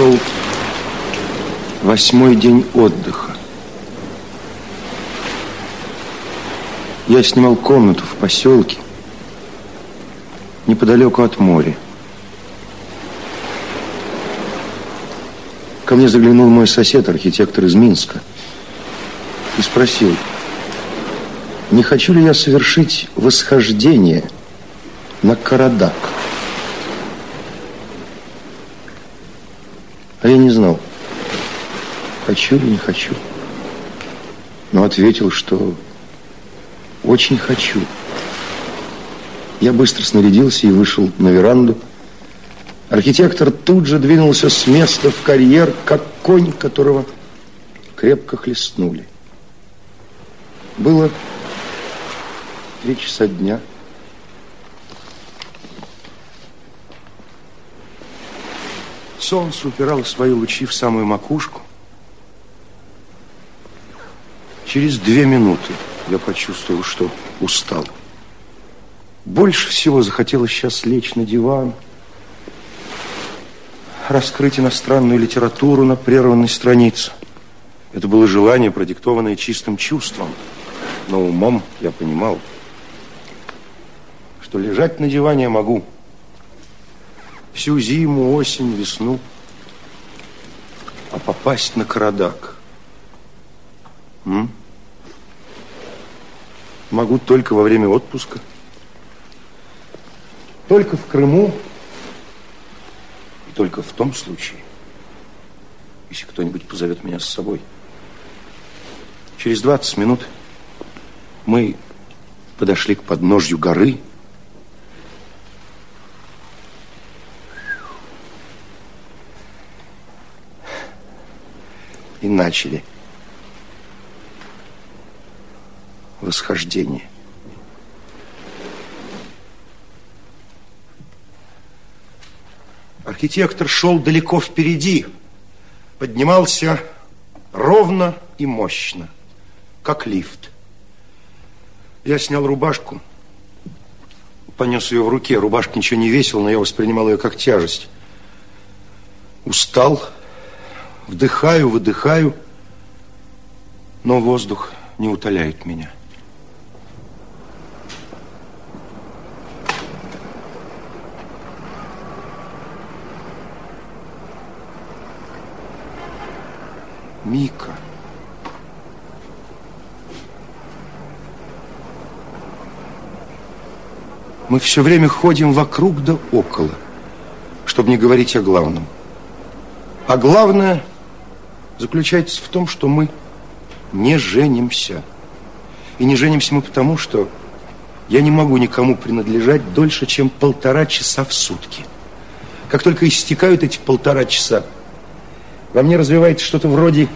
шел восьмой день отдыха. Я снимал комнату в поселке неподалеку от моря. Ко мне заглянул мой сосед, архитектор из Минска, и спросил, не хочу ли я совершить восхождение на Карадак. А я не знал, хочу или не хочу. Но ответил, что очень хочу. Я быстро снарядился и вышел на веранду. Архитектор тут же двинулся с места в карьер, как конь, которого крепко хлестнули. Было три часа дня. Солнце упирало свои лучи в самую макушку. Через две минуты я почувствовал, что устал. Больше всего захотелось сейчас лечь на диван, раскрыть иностранную литературу на прерванной странице. Это было желание, продиктованное чистым чувством. Но умом я понимал, что лежать на диване я могу всю зиму, осень, весну, а попасть на Карадак м? могу только во время отпуска, только в Крыму и только в том случае, если кто-нибудь позовет меня с собой. Через 20 минут мы подошли к подножью горы, и начали восхождение. Архитектор шел далеко впереди, поднимался ровно и мощно, как лифт. Я снял рубашку, понес ее в руке. Рубашка ничего не весила, но я воспринимал ее как тяжесть. Устал, Вдыхаю, выдыхаю, но воздух не утоляет меня. Мика. Мы все время ходим вокруг да около, чтобы не говорить о главном. А главное, заключается в том, что мы не женимся. И не женимся мы потому, что я не могу никому принадлежать дольше, чем полтора часа в сутки. Как только истекают эти полтора часа, во мне развивается что-то вроде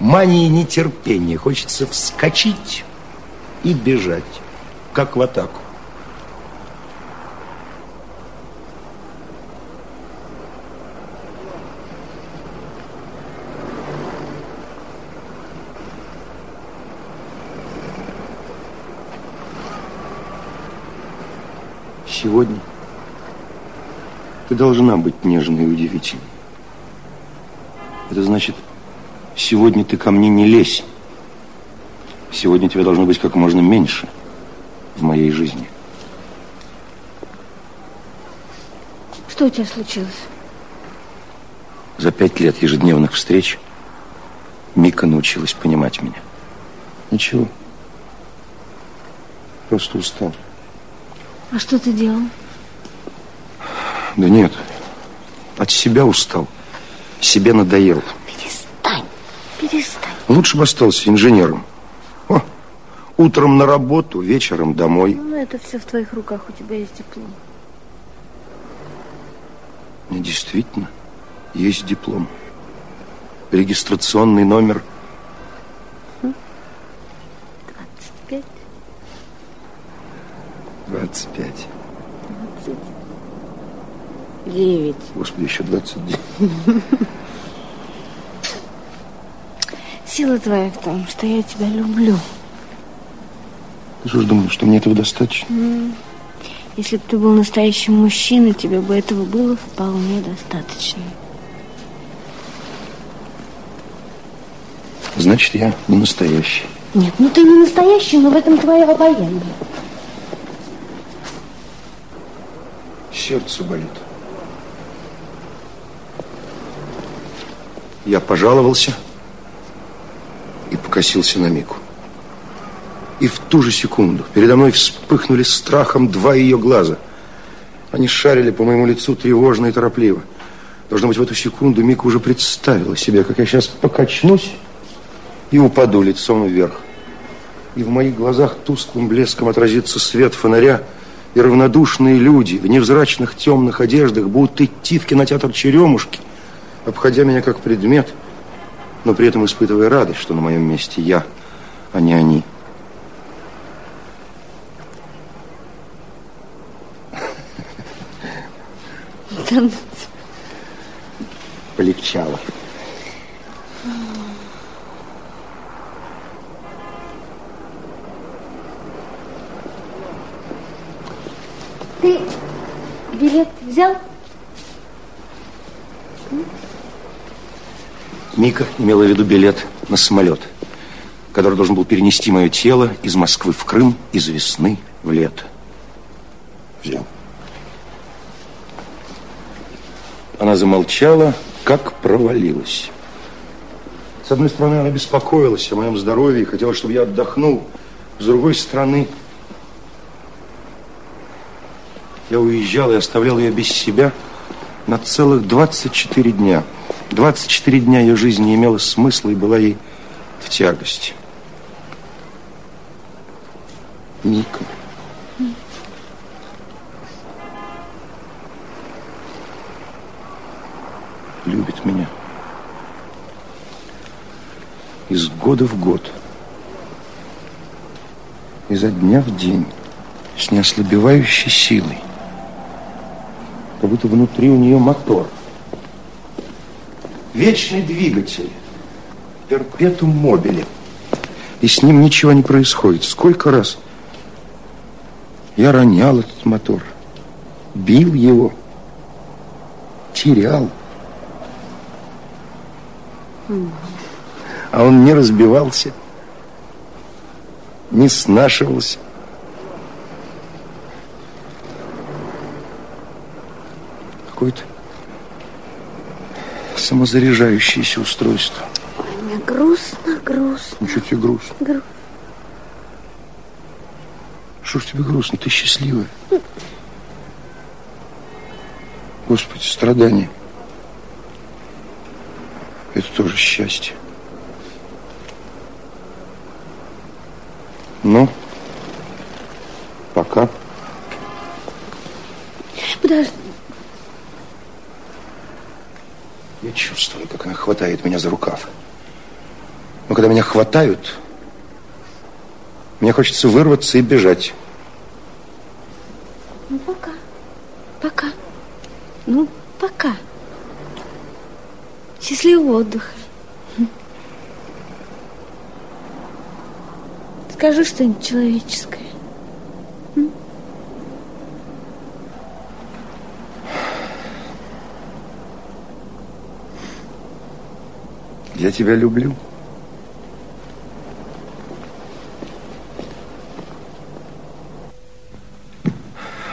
мании нетерпения. Хочется вскочить и бежать, как в атаку. Сегодня ты должна быть нежной и удивительной. Это значит, сегодня ты ко мне не лезь. Сегодня тебя должно быть как можно меньше в моей жизни. Что у тебя случилось? За пять лет ежедневных встреч Мика научилась понимать меня. Ничего. Просто устал. А что ты делал? Да нет, от себя устал. Себе надоел. Перестань, перестань. Лучше бы остался инженером. О, утром на работу, вечером домой. Ну, это все в твоих руках, у тебя есть диплом. Действительно, есть диплом. Регистрационный номер 25. 29. Господи, еще 29. Сила твоя в том, что я тебя люблю. Ты же думал, что мне этого достаточно? Если бы ты был настоящим мужчиной, тебе бы этого было вполне достаточно. Значит, я не настоящий. Нет, ну ты не настоящий, но в этом твоя обаяние. Сердце болит. Я пожаловался и покосился на Мику. И в ту же секунду передо мной вспыхнули страхом два ее глаза. Они шарили по моему лицу тревожно и торопливо. Должно быть, в эту секунду Мика уже представила себе, как я сейчас покачнусь и упаду лицом вверх. И в моих глазах тусклым блеском отразится свет фонаря, и равнодушные люди в невзрачных темных одеждах будут идти в кинотеатр «Черемушки», обходя меня как предмет, но при этом испытывая радость, что на моем месте я, а не они. Полегчало. Ты билет взял? Мика имела в виду билет на самолет, который должен был перенести мое тело из Москвы в Крым, из весны в лето. Взял. Она замолчала, как провалилась. С одной стороны, она беспокоилась о моем здоровье и хотела, чтобы я отдохнул. С другой стороны, я уезжал и оставлял ее без себя на целых 24 дня. 24 дня ее жизнь не имела смысла и была ей в тягость. Мика. Любит меня. Из года в год. Изо дня в день. С неослабевающей силой. Как будто внутри у нее мотор – вечный двигатель, перпетум мобили. И с ним ничего не происходит. Сколько раз я ронял этот мотор, бил его, терял. А он не разбивался, не снашивался. Какой-то самозаряжающееся устройство. Мне грустно, грустно. Ну, что тебе грустно? Грустно. Что ж тебе грустно? Ты счастливая. Господи, страдания. Это тоже счастье. Ну, пока. Подожди. Я чувствую, как она хватает меня за рукав. Но когда меня хватают, мне хочется вырваться и бежать. Ну, пока. Пока. Ну, пока. Счастливого отдыха. Скажи что-нибудь человеческое. Я тебя люблю.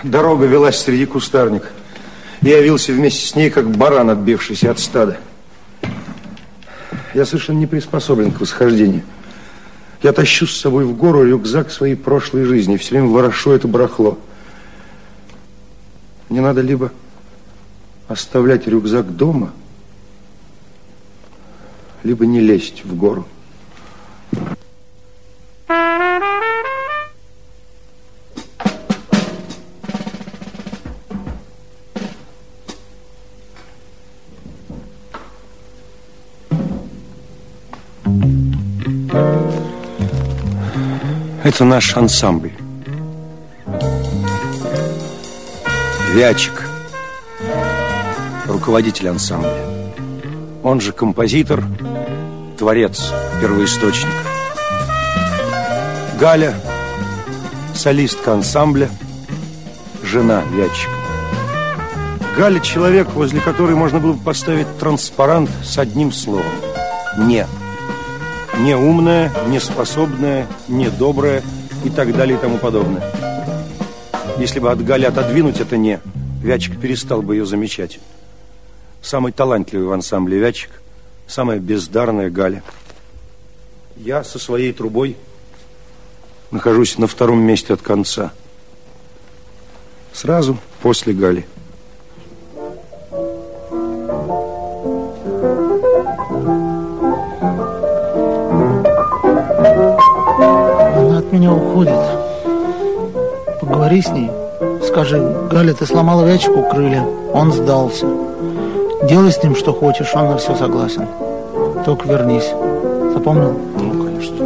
Дорога велась среди кустарника. Я явился вместе с ней, как баран, отбившийся от стада. Я совершенно не приспособлен к восхождению. Я тащу с собой в гору рюкзак своей прошлой жизни. Все время ворошу это барахло. Мне надо либо оставлять рюкзак дома, либо не лезть в гору. Это наш ансамбль. Вячик, руководитель ансамбля. Он же композитор, творец, первоисточник. Галя, солистка ансамбля, жена Вячика. Галя – человек, возле которой можно было бы поставить транспарант с одним словом – «не». Не умная, не способная, не добрая и так далее и тому подобное. Если бы от Гали отодвинуть это «не», Вячик перестал бы ее замечать. Самый талантливый в ансамбле Вячик, самая бездарная Галя. Я со своей трубой нахожусь на втором месте от конца. Сразу после Гали. Она от меня уходит. Поговори с ней. Скажи, Галя, ты сломала Вячику крылья. Он сдался. Делай с ним что хочешь, он на все согласен. Только вернись. Запомнил? Ну, конечно.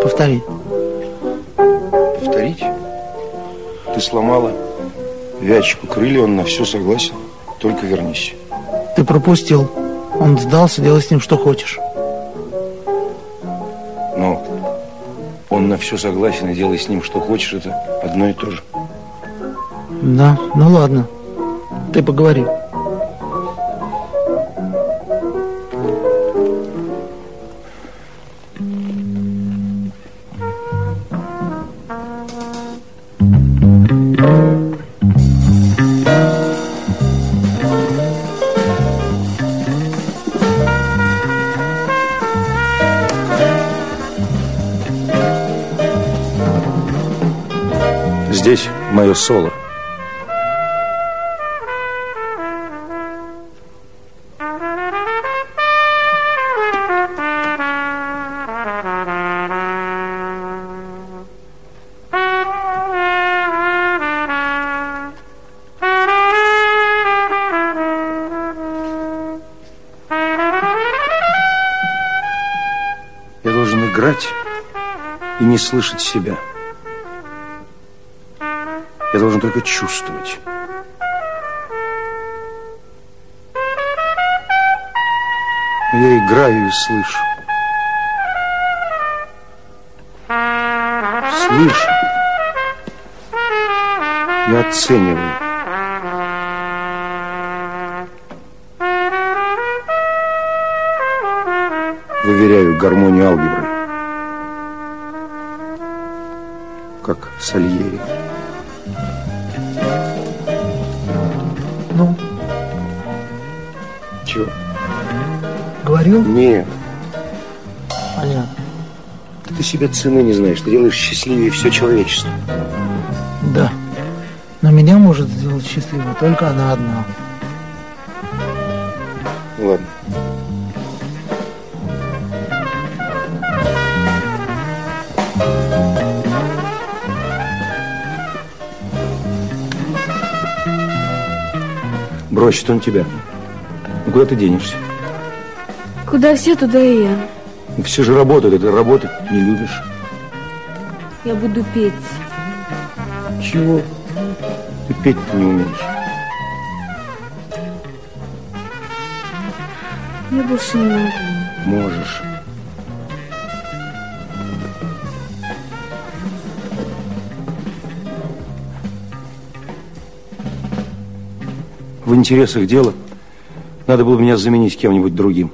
Повтори. Повторить? Ты сломала Вячику крылья, он на все согласен. Только вернись. Ты пропустил. Он сдался, делай с ним что хочешь. Но он на все согласен и делай с ним что хочешь, это одно и то же. Да, ну ладно. Ты поговори. Соло. Я должен играть и не слышать себя. Я должен только чувствовать. Я играю и слышу. Слышу. Я оцениваю. Выверяю гармонию алгебры. Как Сальери. Говорил? Не, Понятно. ты себе цены не знаешь. Ты делаешь счастливее все человечество. Да. Но меня может сделать счастливой только она одна. Ладно. Бросит он тебя. Ну, куда ты денешься? Куда все, туда и я. Все же работают, а ты работать не любишь. Я буду петь. Чего? Ты петь-то не умеешь. Я больше не могу. Можешь. В интересах дела надо было меня заменить кем-нибудь другим.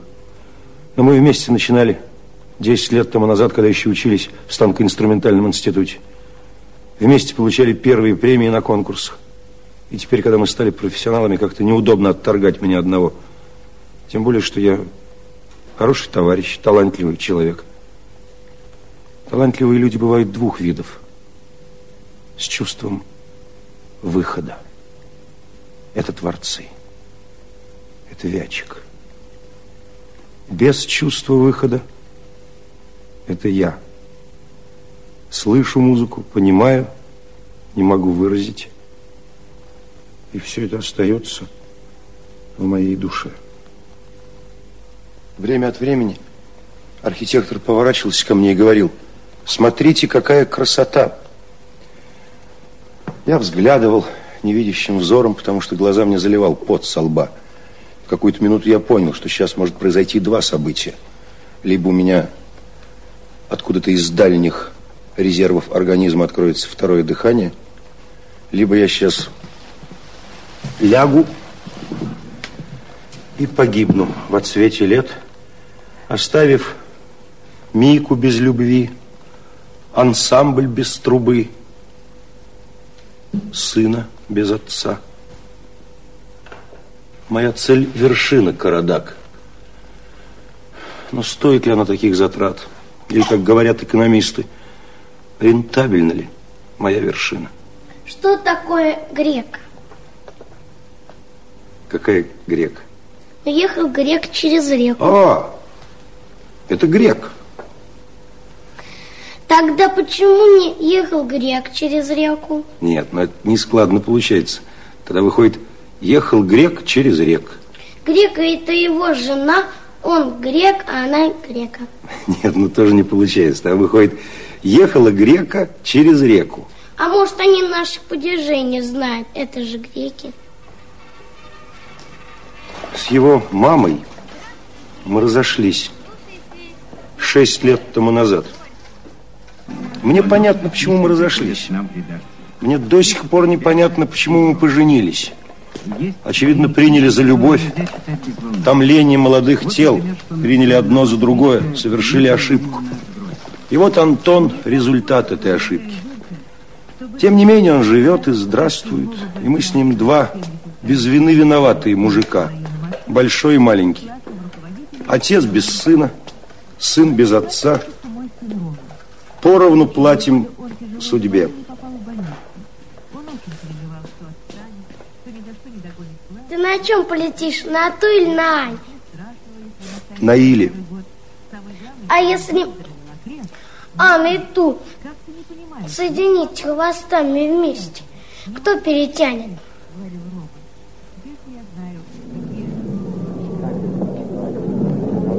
Но мы вместе начинали 10 лет тому назад, когда еще учились в станкоинструментальном институте. Вместе получали первые премии на конкурсах. И теперь, когда мы стали профессионалами, как-то неудобно отторгать меня одного. Тем более, что я хороший товарищ, талантливый человек. Талантливые люди бывают двух видов. С чувством выхода. Это творцы. Это Вячик. Без чувства выхода это я. Слышу музыку, понимаю, не могу выразить. И все это остается в моей душе. Время от времени архитектор поворачивался ко мне и говорил, смотрите, какая красота. Я взглядывал невидящим взором, потому что глаза мне заливал пот со лба. Какую-то минуту я понял, что сейчас может произойти два события. Либо у меня откуда-то из дальних резервов организма откроется второе дыхание, либо я сейчас лягу и погибну в отсвете лет, оставив Мику без любви, ансамбль без трубы, сына без отца. Моя цель – вершина, Карадак. Но стоит ли она таких затрат? Или, как говорят экономисты, рентабельна ли моя вершина? Что такое грек? Какая грек? Ехал грек через реку. А, это грек. Тогда почему не ехал грек через реку? Нет, но это не складно получается. Тогда выходит, ехал грек через рек. Грека это его жена, он грек, а она грека. Нет, ну тоже не получается. Тогда выходит, ехала грека через реку. А может, они наши падежи знают? Это же греки. С его мамой мы разошлись шесть лет тому назад. Мне понятно, почему мы разошлись. Мне до сих пор непонятно, почему мы поженились. Очевидно, приняли за любовь. Томление молодых тел. Приняли одно за другое. Совершили ошибку. И вот Антон – результат этой ошибки. Тем не менее, он живет и здравствует. И мы с ним два без вины виноватые мужика. Большой и маленький. Отец без сына, сын без отца. Поровну платим судьбе. Ты на чем полетишь? На ту или на Ань? На Иле. А если Анна и ту соединить хвостами вместе, кто перетянет?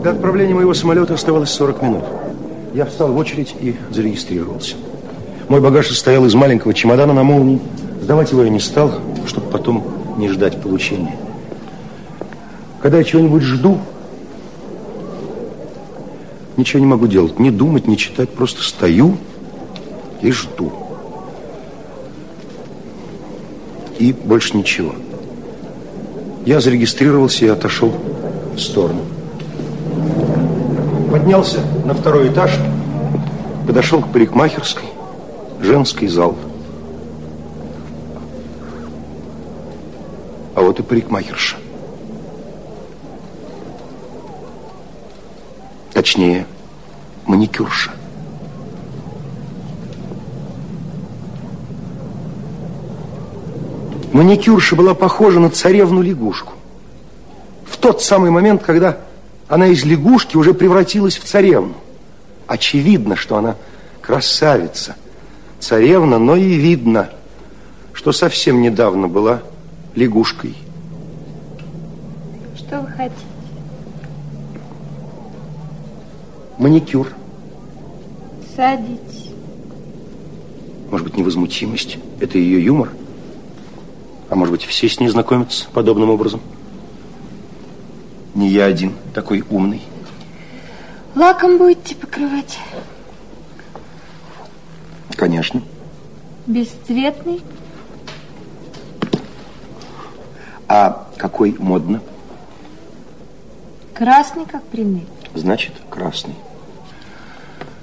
До отправления моего самолета оставалось 40 минут. Я встал в очередь и зарегистрировался. Мой багаж состоял из маленького чемодана на молнии. Сдавать его я не стал, чтобы потом не ждать получения. Когда я чего-нибудь жду, ничего не могу делать. Не думать, не читать, просто стою и жду. И больше ничего. Я зарегистрировался и отошел в сторону. Поднялся на второй этаж, подошел к парикмахерской, женский зал. Вот и парикмахерша. Точнее, маникюрша. Маникюрша была похожа на царевну-лягушку. В тот самый момент, когда она из лягушки уже превратилась в царевну. Очевидно, что она красавица, царевна, но и видно, что совсем недавно была лягушкой. Что вы хотите? Маникюр, Садитесь. может быть, невозмутимость. Это ее юмор. А может быть, все с ней знакомятся подобным образом. Не я один такой умный. Лаком будете покрывать? Конечно. Бесцветный? А какой модно? Красный, как приныль. Значит, красный.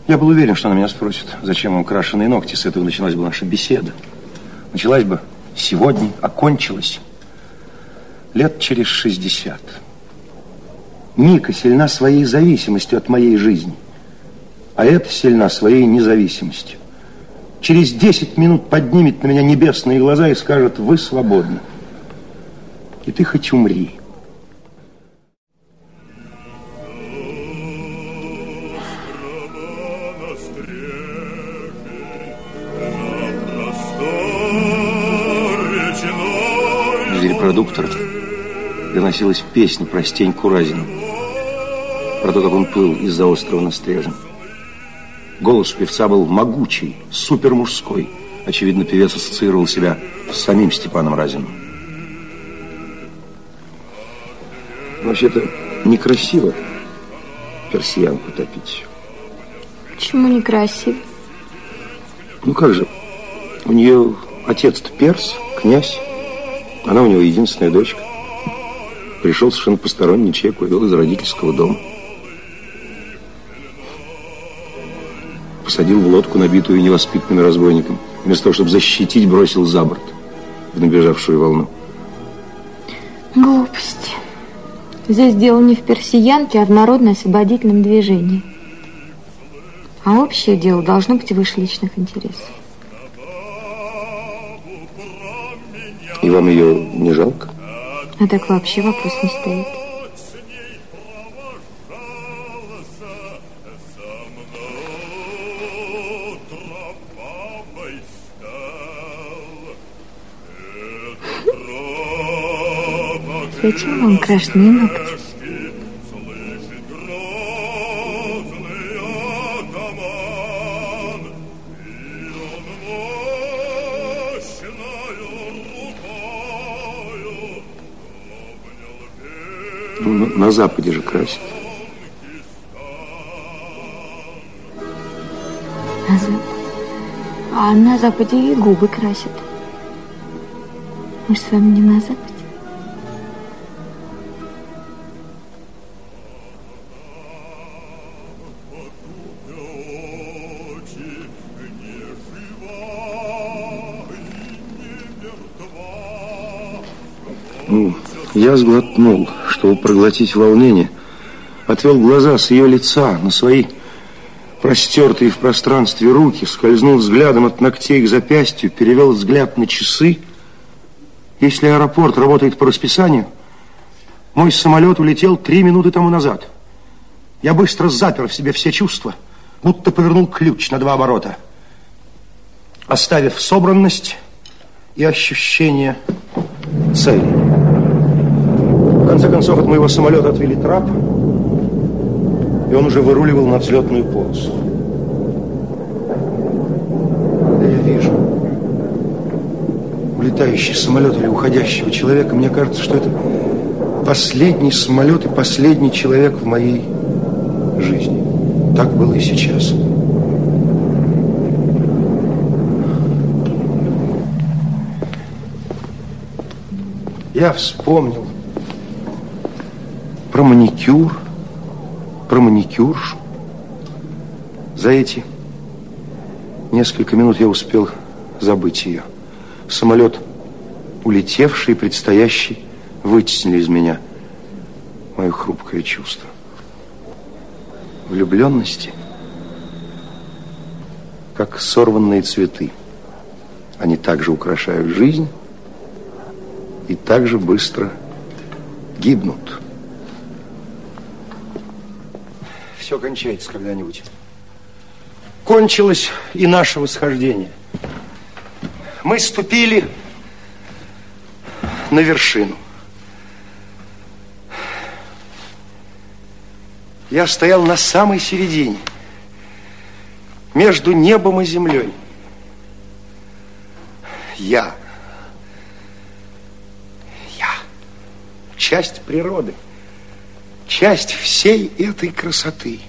Я был уверен, что она меня спросит, зачем вам крашеные ногти. С этого началась бы наша беседа. Началась бы сегодня, окончилась лет через 60. Мика сильна своей зависимостью от моей жизни, а это сильна своей независимостью. Через 10 минут поднимет на меня небесные глаза и скажет, вы свободны. И ты хоть умри. Из репродуктора доносилась песня про Стеньку Разину. Про то, как он плыл из-за острова на Стрежем. Голос певца был могучий, супермужской. Очевидно, певец ассоциировал себя с самим Степаном Разиным. Вообще-то некрасиво персиянку топить. Почему некрасиво? Ну как же, у нее отец-то перс, князь. Она у него единственная дочка. Пришел совершенно посторонний человек, увел из родительского дома. посадил в лодку, набитую невоспитанным разбойником. Вместо того, чтобы защитить, бросил за борт в набежавшую волну. Глупости. Здесь дело не в персиянке, а в народно-освободительном движении. А общее дело должно быть выше личных интересов. И вам ее не жалко? А так вообще вопрос не стоит. Зачем вам крашеные ногти? Ну, на, на Западе же красят. На Западе? А на Западе и губы красят. Мы же с вами не на Западе. Я сглотнул, чтобы проглотить волнение. Отвел глаза с ее лица на свои простертые в пространстве руки, скользнул взглядом от ногтей к запястью, перевел взгляд на часы. Если аэропорт работает по расписанию, мой самолет улетел три минуты тому назад. Я быстро запер в себе все чувства, будто повернул ключ на два оборота, оставив собранность и ощущение цели. Конце концов, от моего самолета отвели трап, и он уже выруливал на взлетную полосу. Я вижу улетающий самолет или уходящего человека, мне кажется, что это последний самолет и последний человек в моей жизни. Так было и сейчас. Я вспомнил про маникюр, про маникюршу. За эти несколько минут я успел забыть ее. Самолет, улетевший и предстоящий, вытеснили из меня мое хрупкое чувство. Влюбленности, как сорванные цветы. Они также украшают жизнь и также быстро гибнут. Все кончается когда-нибудь. Кончилось и наше восхождение. Мы ступили на вершину. Я стоял на самой середине, между небом и землей. Я. Я. Часть природы. Часть всей этой красоты.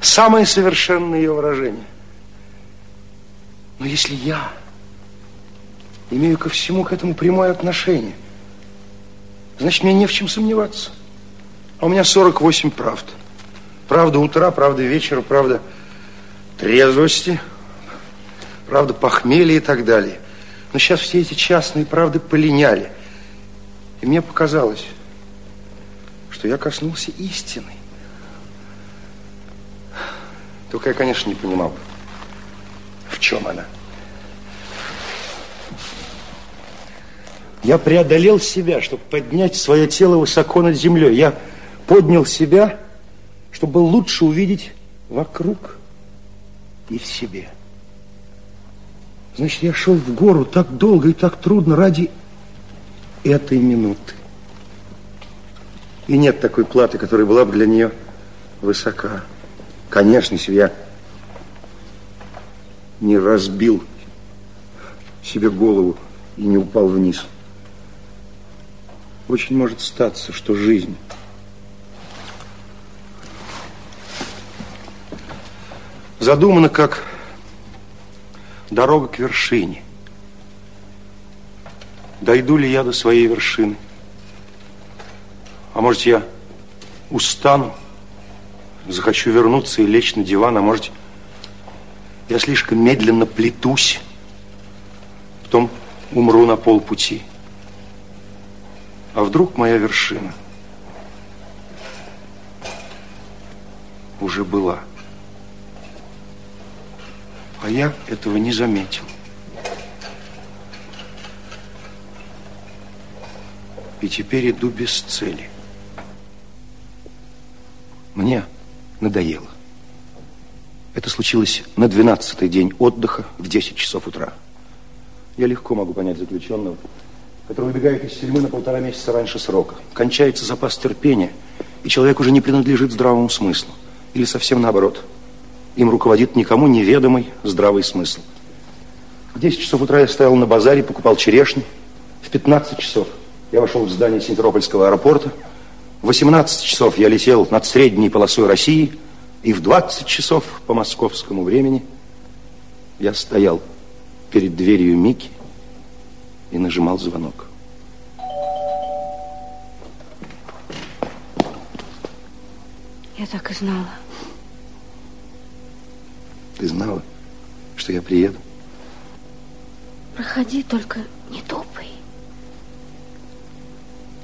Самое совершенное ее выражение. Но если я имею ко всему к этому прямое отношение, значит, мне не в чем сомневаться. А у меня 48 правд. Правда утра, правда вечера, правда трезвости, правда похмелья и так далее. Но сейчас все эти частные правды полиняли. И мне показалось, что я коснулся истины. Только я, конечно, не понимал, в чем она. Я преодолел себя, чтобы поднять свое тело высоко над землей. Я поднял себя, чтобы лучше увидеть вокруг и в себе. Значит, я шел в гору так долго и так трудно ради этой минуты. И нет такой платы, которая была бы для нее высока. Конечно, если я не разбил себе голову и не упал вниз. Очень может статься, что жизнь задумана как дорога к вершине. Дойду ли я до своей вершины? А может, я устану захочу вернуться и лечь на диван, а может, я слишком медленно плетусь, потом умру на полпути. А вдруг моя вершина уже была? А я этого не заметил. И теперь иду без цели. Мне надоело. Это случилось на 12-й день отдыха в 10 часов утра. Я легко могу понять заключенного, который выбегает из тюрьмы на полтора месяца раньше срока. Кончается запас терпения, и человек уже не принадлежит здравому смыслу. Или совсем наоборот. Им руководит никому неведомый здравый смысл. В 10 часов утра я стоял на базаре, покупал черешни. В 15 часов я вошел в здание Симферопольского аэропорта. В 18 часов я летел над средней полосой России. И в 20 часов по московскому времени я стоял перед дверью Мики и нажимал звонок. Я так и знала. Ты знала, что я приеду? Проходи, только не топай.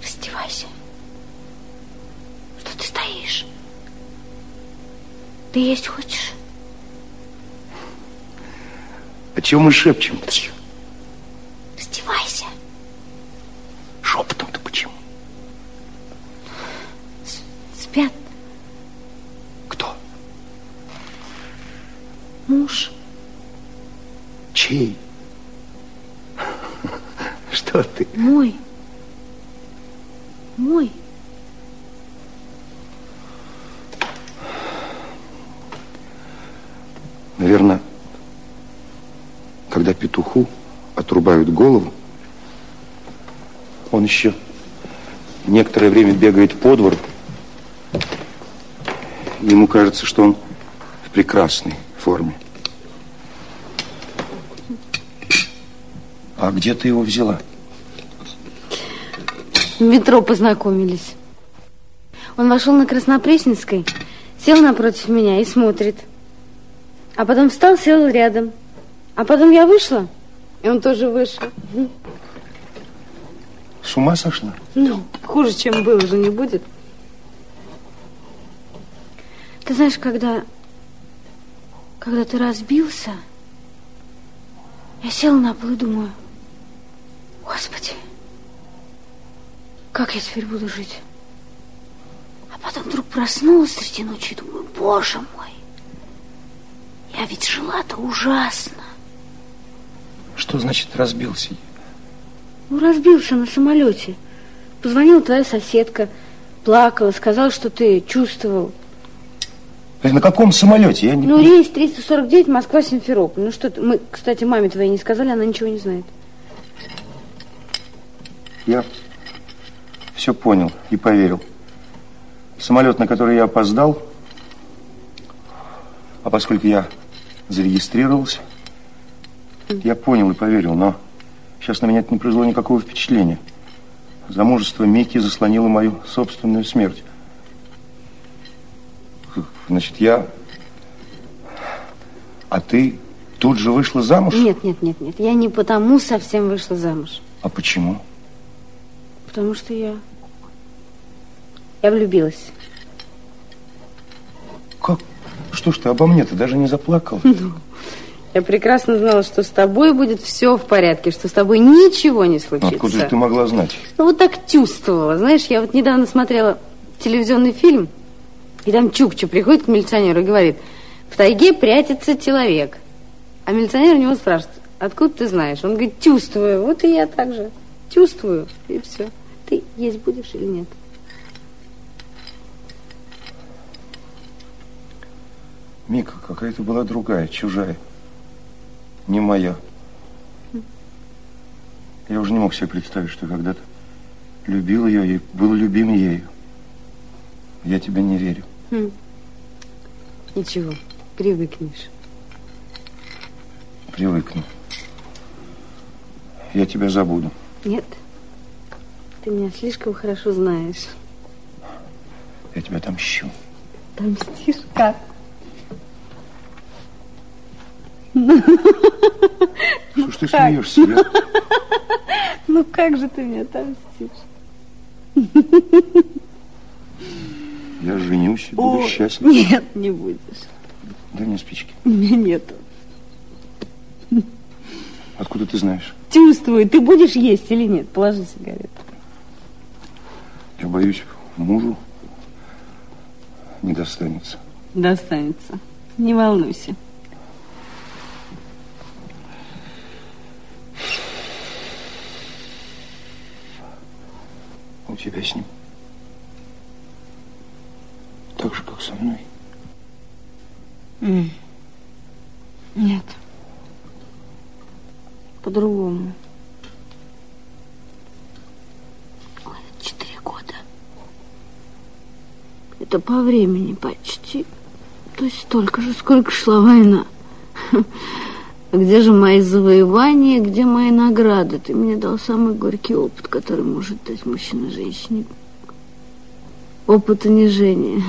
Раздевайся. Стоишь? Ты есть хочешь? О чем мы шепчем? Тихо. Раздевайся. Шепотом-то почему? Спят Кто? муж. Чей? Что ты? Мой. Мой. Наверное, когда петуху отрубают голову, он еще некоторое время бегает по двору. Ему кажется, что он в прекрасной форме. А где ты его взяла? В метро познакомились. Он вошел на Краснопресненской, сел напротив меня и смотрит. А потом встал, сел рядом. А потом я вышла, и он тоже вышел. С ума сошла? Ну, хуже, чем было же не будет. Ты знаешь, когда, когда ты разбился, я села на пол и думаю, Господи, как я теперь буду жить? А потом вдруг проснулась среди ночи и думаю, Боже мой, я ведь жила-то ужасно. Что значит разбился? Ну, разбился на самолете. Позвонила твоя соседка, плакала, сказала, что ты чувствовал. На каком самолете? Я не... Ну, рейс 349, Москва-Симферополь. Ну, что ты... Мы, кстати, маме твоей не сказали, она ничего не знает. Я все понял и поверил. Самолет, на который я опоздал, а поскольку я зарегистрировался, я понял и поверил, но сейчас на меня это не произвело никакого впечатления. Замужество Мики заслонило мою собственную смерть. Значит, я... А ты тут же вышла замуж? Нет, нет, нет, нет. Я не потому совсем вышла замуж. А почему? Потому что я... Я влюбилась. Что ж ты обо мне? Ты даже не заплакала? Я прекрасно знала, что с тобой будет все в порядке, что с тобой ничего не случится. Откуда же ты могла знать? Ну, вот так чувствовала. Знаешь, я вот недавно смотрела телевизионный фильм, и там Чукча приходит к милиционеру и говорит, в тайге прячется человек. А милиционер у него спрашивает, откуда ты знаешь? Он говорит, чувствую. Вот и я так же. Чувствую. И все. Ты есть будешь или нет? Мика, какая ты была другая, чужая. Не моя. Я уже не мог себе представить, что когда-то любил ее и был любим ею. Я тебе не верю. Хм. Ничего, привыкнешь. Привыкну. Я тебя забуду. Нет, ты меня слишком хорошо знаешь. Я тебя отомщу. Отомстишь как? Что ж ты смеешься? Я... Ну как же ты мне отомстишь? Я женюсь и буду О, счастлив. Нет, не будешь. Дай мне спички. У меня нету. Откуда ты знаешь? Чувствую, ты будешь есть или нет? Положи сигарету. Я боюсь, мужу не достанется. Достанется. Не волнуйся. У тебя с ним так же, как со мной. Нет. По-другому. Четыре года. Это по времени почти. То есть столько же, сколько шла война. Где же мои завоевания, где мои награды? Ты мне дал самый горький опыт, который может дать мужчина женщине. Опыт унижения.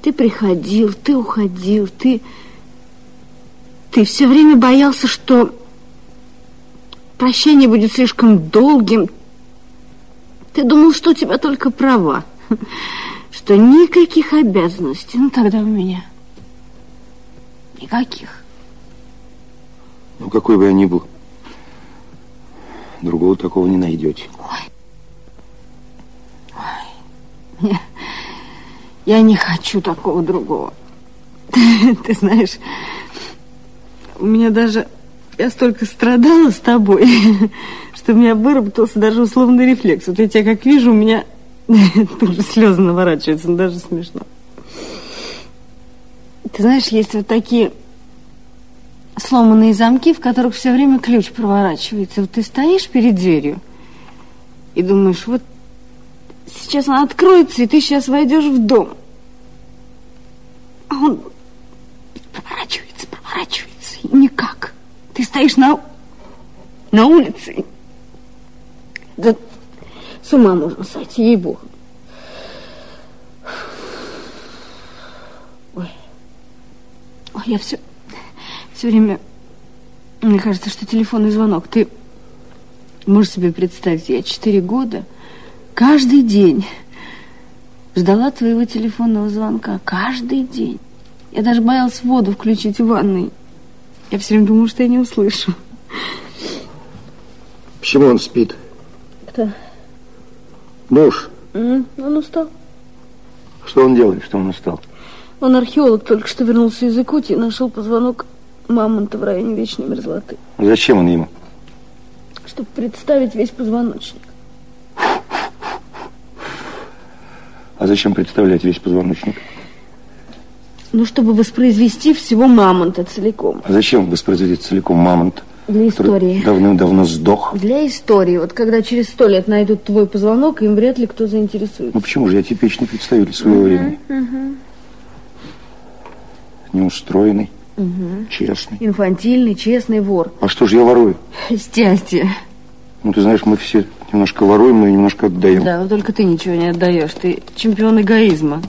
Ты приходил, ты уходил, ты... Ты все время боялся, что прощание будет слишком долгим. Ты думал, что у тебя только права, что никаких обязанностей. Ну, тогда у меня никаких. Ну, какой бы я ни был, другого такого не найдете. Я не хочу такого другого. Ты знаешь, у меня даже... Я столько страдала с тобой, что у меня выработался даже условный рефлекс. Вот я тебя как вижу, у меня тут же слезы наворачиваются, ну, даже смешно. Ты знаешь, есть вот такие сломанные замки, в которых все время ключ проворачивается. Вот ты стоишь перед дверью и думаешь, вот сейчас она откроется, и ты сейчас войдешь в дом. А он проворачивается, проворачивается, и никак. Ты стоишь на, на улице. Да с ума можно сойти, ей-богу. Ой, я все, все время... Мне кажется, что телефонный звонок. Ты можешь себе представить, я четыре года каждый день ждала твоего телефонного звонка. Каждый день. Я даже боялась воду включить в ванной. Я все время думала, что я не услышу. Почему он спит? Кто? Муж. М, Он устал. Что он делает, что он устал? Он археолог, только что вернулся из Якутии и нашел позвонок мамонта в районе Вечной Мерзлоты, Зачем он ему? чтобы представить весь позвоночник. А зачем представлять весь позвоночник? Ну, чтобы воспроизвести всего мамонта целиком. А зачем воспроизводить целиком мамонт? Для истории. давным-давно сдох. Для истории. Вот когда через сто лет найдут твой позвонок, им вряд ли кто заинтересуется. Ну почему же я типичный представитель своего времени? Неустроенный, честный. Инфантильный, честный вор. А что же я ворую? Счастье. Ну, ты знаешь, мы все немножко воруем, но и немножко отдаем. Да, но только ты ничего не отдаешь. Ты чемпион эгоизма.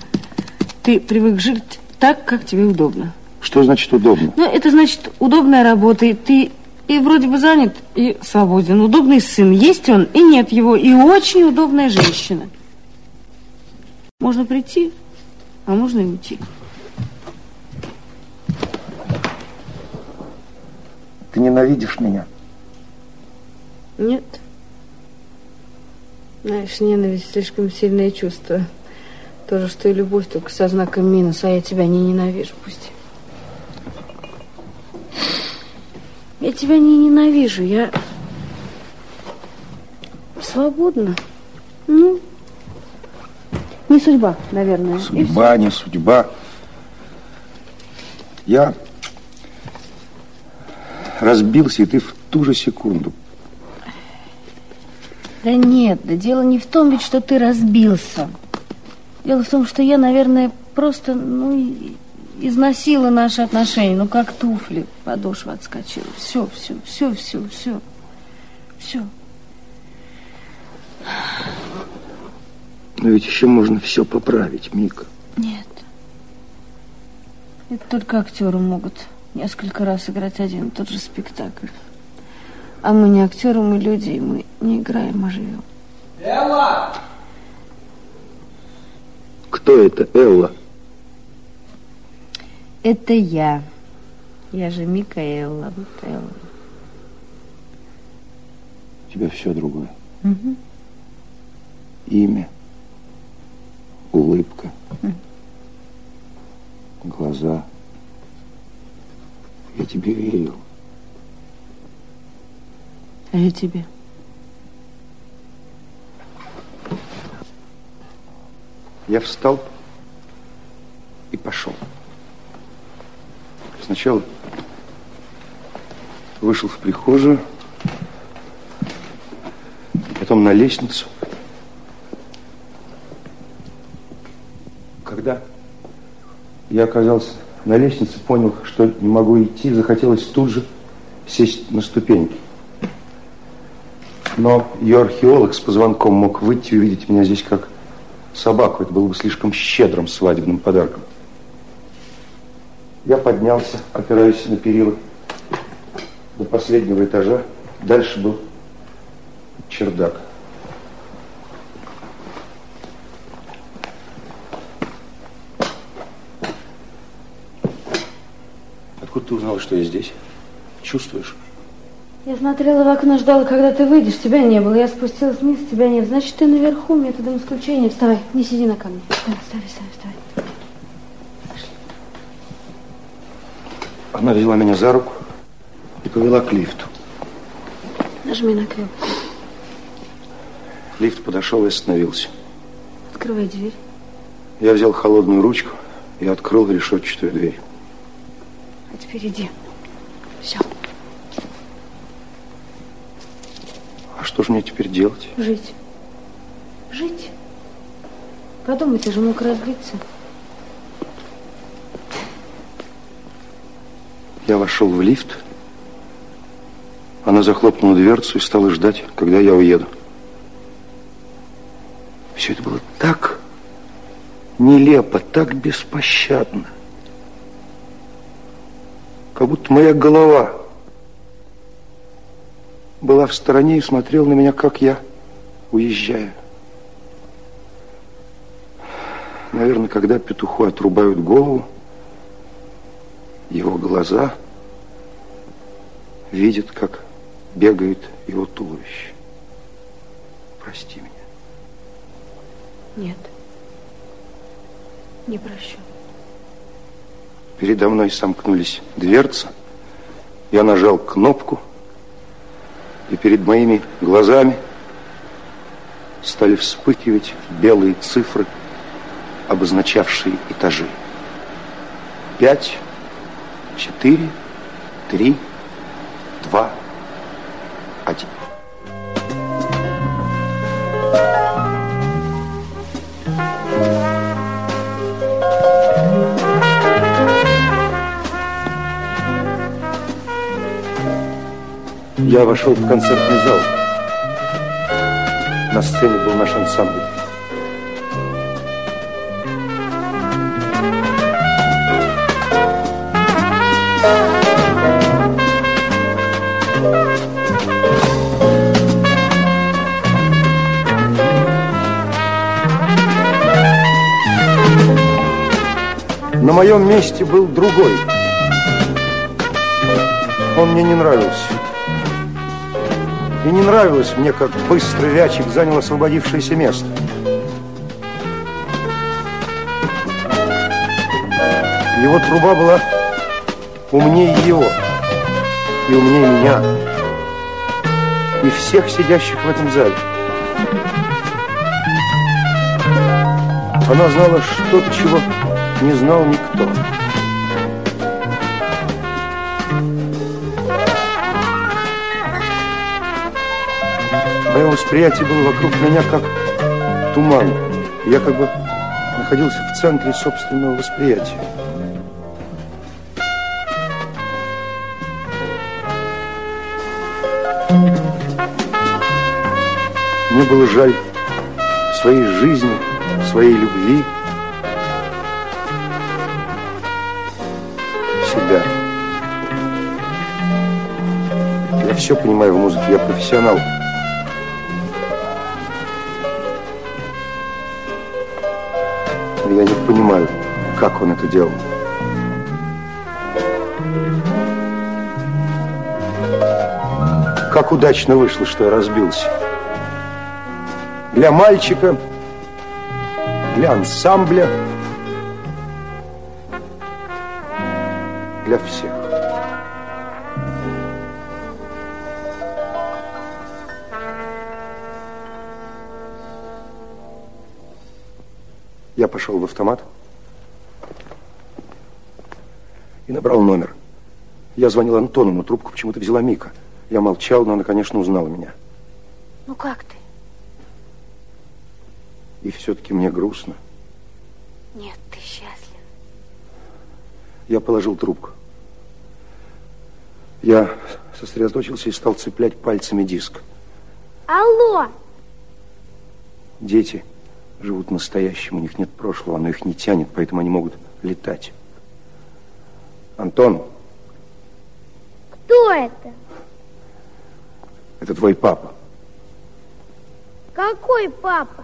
Ты привык жить так, как тебе удобно. Что значит удобно? Ну, это значит удобная работа, и ты и вроде бы занят, и свободен. Удобный сын, есть он, и нет его, и очень удобная женщина. Можно прийти, а можно и уйти. Ты ненавидишь меня. Нет. Знаешь, ненависть слишком сильное чувство. То же, что и любовь, только со знаком минус, а я тебя не ненавижу, пусть. Я тебя не ненавижу, я свободна. Ну, не судьба, наверное. Судьба, не судьба. Я разбился, и ты в ту же секунду. Да нет, да дело не в том ведь, что ты разбился. Дело в том, что я, наверное, просто, ну, износила наши отношения, ну, как туфли, подошва отскочила. Все, все, все, все, все, все. Но ведь еще можно все поправить, Мика. Нет. Это только актеры могут несколько раз играть один и тот же спектакль. А мы не актеры, мы люди, и мы не играем, а живем. Элла! Кто это, Элла? Это я. Я же Микаэла. Вот Элла. У тебя все другое. Мгм. Имя, улыбка, глаза. Я тебе верил. А я тебе. Я встал и пошел. Сначала вышел в прихожую, потом на лестницу. Когда я оказался на лестнице, понял, что не могу идти, захотелось тут же сесть на ступеньки. Но ее археолог с позвонком мог выйти и увидеть меня здесь как собаку. Это было бы слишком щедрым свадебным подарком. Я поднялся, опираясь на перила до последнего этажа. Дальше был чердак. Откуда ты узнала, что я здесь? Чувствуешь? Я смотрела в окно, ждала, когда ты выйдешь. Тебя не было. Я спустилась вниз, тебя нет. Значит, ты наверху методом исключения. Вставай, не сиди на камне. Вставай, вставай, вставай, вставай. Она взяла меня за руку и повела к лифту. Нажми на кнопку. Лифт подошел и остановился. Открывай дверь. Я взял холодную ручку и открыл решетчатую дверь. Теперь иди. Все, А что же мне теперь делать? жить. Жить. Подумай, ты же мог разбиться. Я вошел в лифт. Она захлопнула дверцу и стала ждать, когда я уеду. Все это было так нелепо, так беспощадно. Как будто моя голова была в стороне и смотрела на меня, как я уезжаю. Наверное, когда петуху отрубают голову, его глаза видят, как бегает его туловище. Прости меня. Нет. Не прощу. Передо мной сомкнулись дверцы. Я нажал кнопку, и перед моими глазами стали вспыхивать белые цифры, обозначавшие этажи. Пять, четыре, три, два, Я вошел в концертный зал. На сцене был наш ансамбль. На моем месте был другой. Он мне не нравился. И не нравилось мне, как быстро Вячик занял освободившееся место. Его труба была умнее его, и умнее меня, и всех сидящих в этом зале. Она знала что-то, чего не знал никто. Восприятие было вокруг меня как туман. Я как бы находился в центре собственного восприятия. Мне было жаль своей жизни, своей любви себя. Я все понимаю в музыке, я профессионал. Я не понимаю, как он это делал. Как удачно вышло, что я разбился. Для мальчика, для ансамбля, для всех. Автомат и набрал номер. Я звонил Антону, но трубку почему-то взяла Мика. Я молчал, но она, конечно, узнала меня. Ну как ты? И все-таки мне грустно. Нет, ты счастлив. Я положил трубку. Я сосредоточился и стал цеплять пальцами диск. Алло! Дети живут настоящим, у них нет прошлого, оно их не тянет, поэтому они могут летать. Антон, Кто это? это твой папа. Какой папа?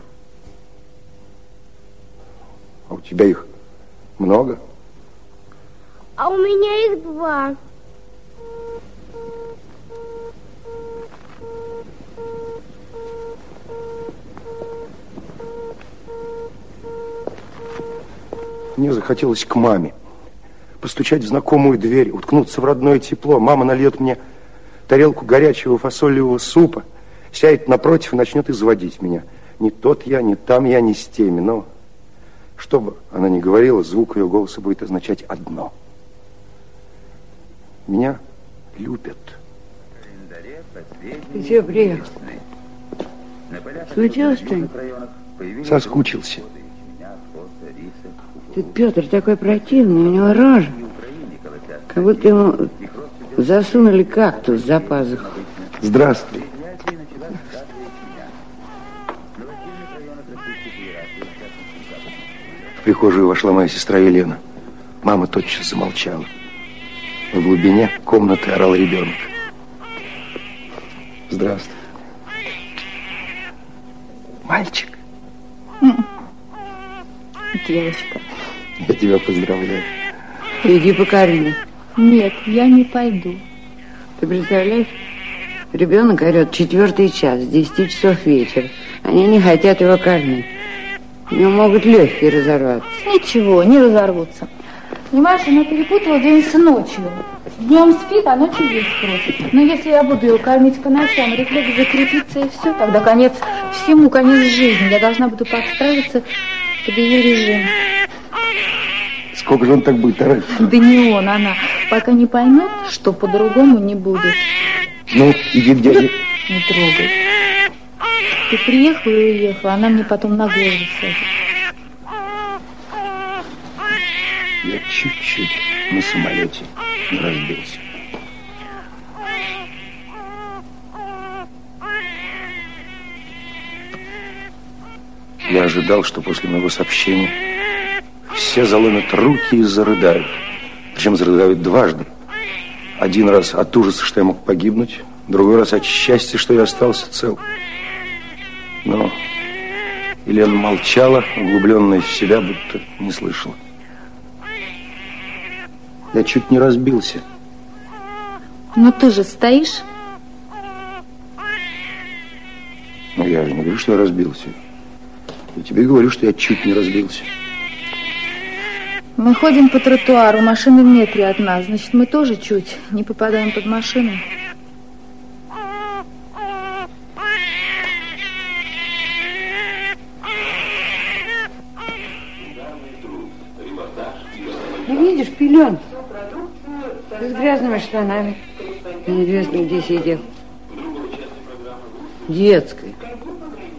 А у тебя их много? А у меня их два. Мне захотелось к маме. Постучать в знакомую дверь, уткнуться в родное тепло. Мама нальет мне тарелку горячего фасолевого супа, сядет напротив и начнет изводить меня. Не тот я, не там я, не с теми. Но что бы она ни говорила, звук ее голоса будет означать одно. Меня любят. Чего приехал? Случилось что-нибудь? Соскучился. Тут Петр такой противный, у него рожа. Как будто ему засунули кактус за пазуху. Здравствуй. В прихожую вошла моя сестра Елена. Мама тотчас замолчала. В глубине комнаты орал ребенок. Здравствуй. Мальчик, Девочка. Я тебя поздравляю. Иди покорми. Нет, я не пойду. Ты представляешь? Ребенок орет четвертый час, с 10 часов вечера. Они не хотят его кормить. У него могут легкие разорваться. Ничего, не разорвутся. Понимаешь, она перепутала день с ночью. Днем спит, а ночью есть просит. Но если я буду ее кормить по ночам, рефлекс закрепится и все, тогда конец всему, конец жизни. Я должна буду подстраиваться под ее режим. Сколько же он так будет орать? Да не он, она. Пока не поймет, что по-другому не будет. Ну, иди к дяде. Не трогай. Ты приехала и уехала, она мне потом на голову сядет. Я чуть-чуть на самолете не разбился. Я ожидал, что после моего сообщения все заломят руки и зарыдают. Причем зарыдают дважды. Один раз от ужаса, что я мог погибнуть, другой раз от счастья, что я остался цел. Но Елена молчала, углубленная в себя, будто не слышала. Я чуть не разбился. Но ты же стоишь. Но я же не говорю, что я разбился. Я тебе говорю, что я чуть не разбился. Мы ходим по тротуару, машины в метре от нас. Значит, мы тоже чуть не попадаем под машину. Ну, видишь, пеленки. С грязными штанами. Неизвестно, где сидел. Детской.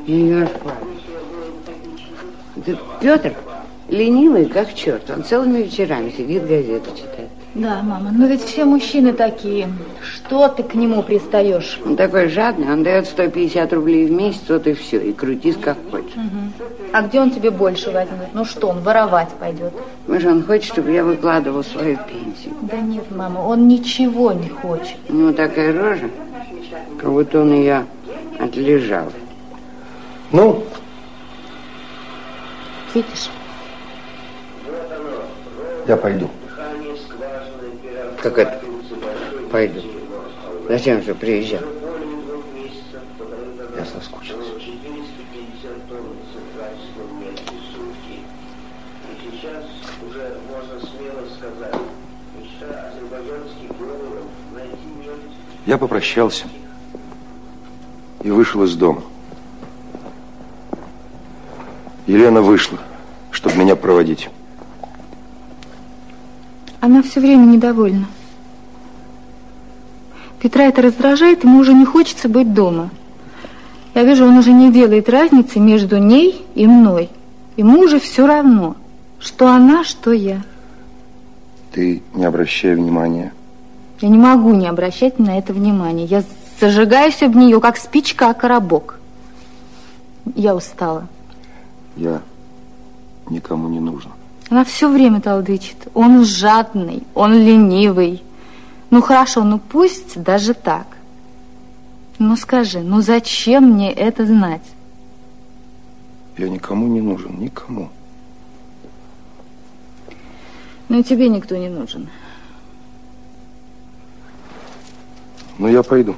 Ее шпаль. Это Петр ленивый, как черт. Он целыми вечерами сидит, газету читает. Да, мама, но ведь все мужчины такие. Что ты к нему пристаешь? Он такой жадный, он дает 150 рублей в месяц, вот и все, и крутись как хочешь. А где он тебе больше возьмет? Ну что, он воровать пойдет? Может, он хочет, чтобы я выкладывал свою пенсию. Да нет, мама, он ничего не хочет. У него такая рожа, как будто он ее отлежал. Ну, Видишь? Я пойду. Как это? Пойду. Зачем же приезжал? Я соскучился. Я попрощался и вышел из дома. Елена вышла, чтобы меня проводить. Она все время недовольна. Петра это раздражает, ему уже не хочется быть дома. Я вижу, он уже не делает разницы между ней и мной. Ему уже все равно, что она, что я. Ты не обращай внимания. Я не могу не обращать на это внимания. Я зажигаюсь об нее, как спичка о коробок. Я устала. Я никому не нужен. Она все время толдычит. Он жадный, он ленивый. Ну хорошо, ну пусть даже так. Ну скажи, ну зачем мне это знать? Я никому не нужен, никому. Ну и тебе никто не нужен. Но я пойду.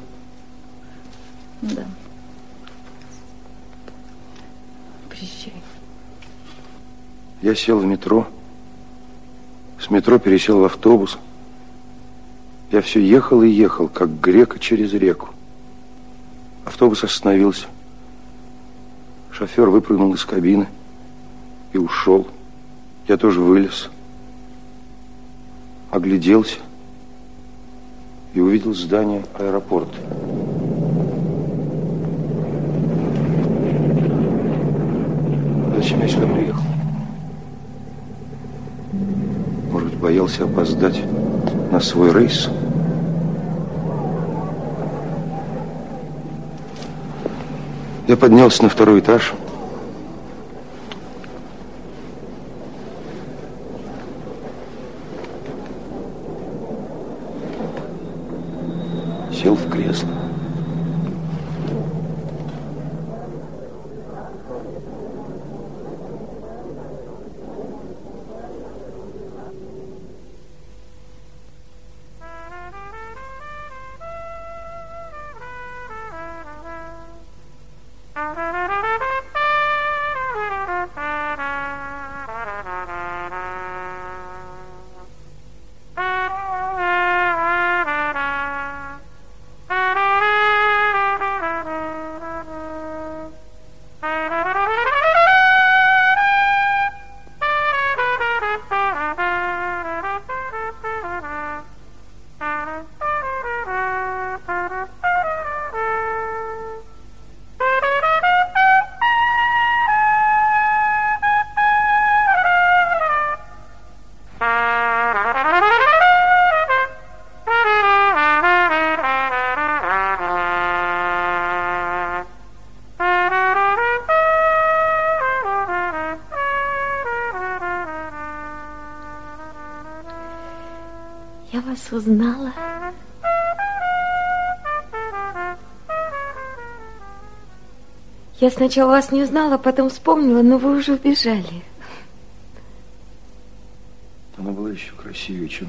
Да. Я сел в метро. С метро пересел в автобус. Я все ехал и ехал, как грека через реку. Автобус остановился. Шофер выпрыгнул из кабины и ушел. Я тоже вылез. Огляделся и увидел здание аэропорта. Зачем я сюда приехал? Может, боялся опоздать на свой рейс? Я поднялся на второй этаж. Вас узнала. Я сначала вас не узнала, потом вспомнила, но вы уже убежали. Она была еще красивее, чем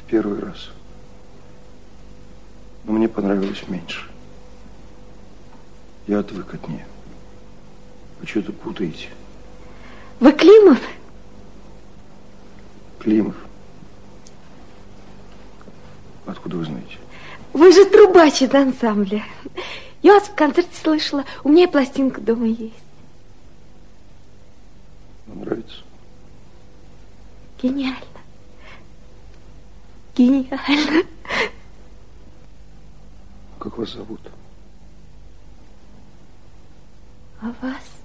в первый раз. Но мне понравилось меньше. Я отвык от нее. Вы что-то путаете. Вы Климов? Климов. Откуда вы знаете? Вы же трубач из ансамбля. Я вас в концерте слышала. У меня и пластинка дома есть. Вам нравится? Гениально. Гениально. Как вас зовут? А вас?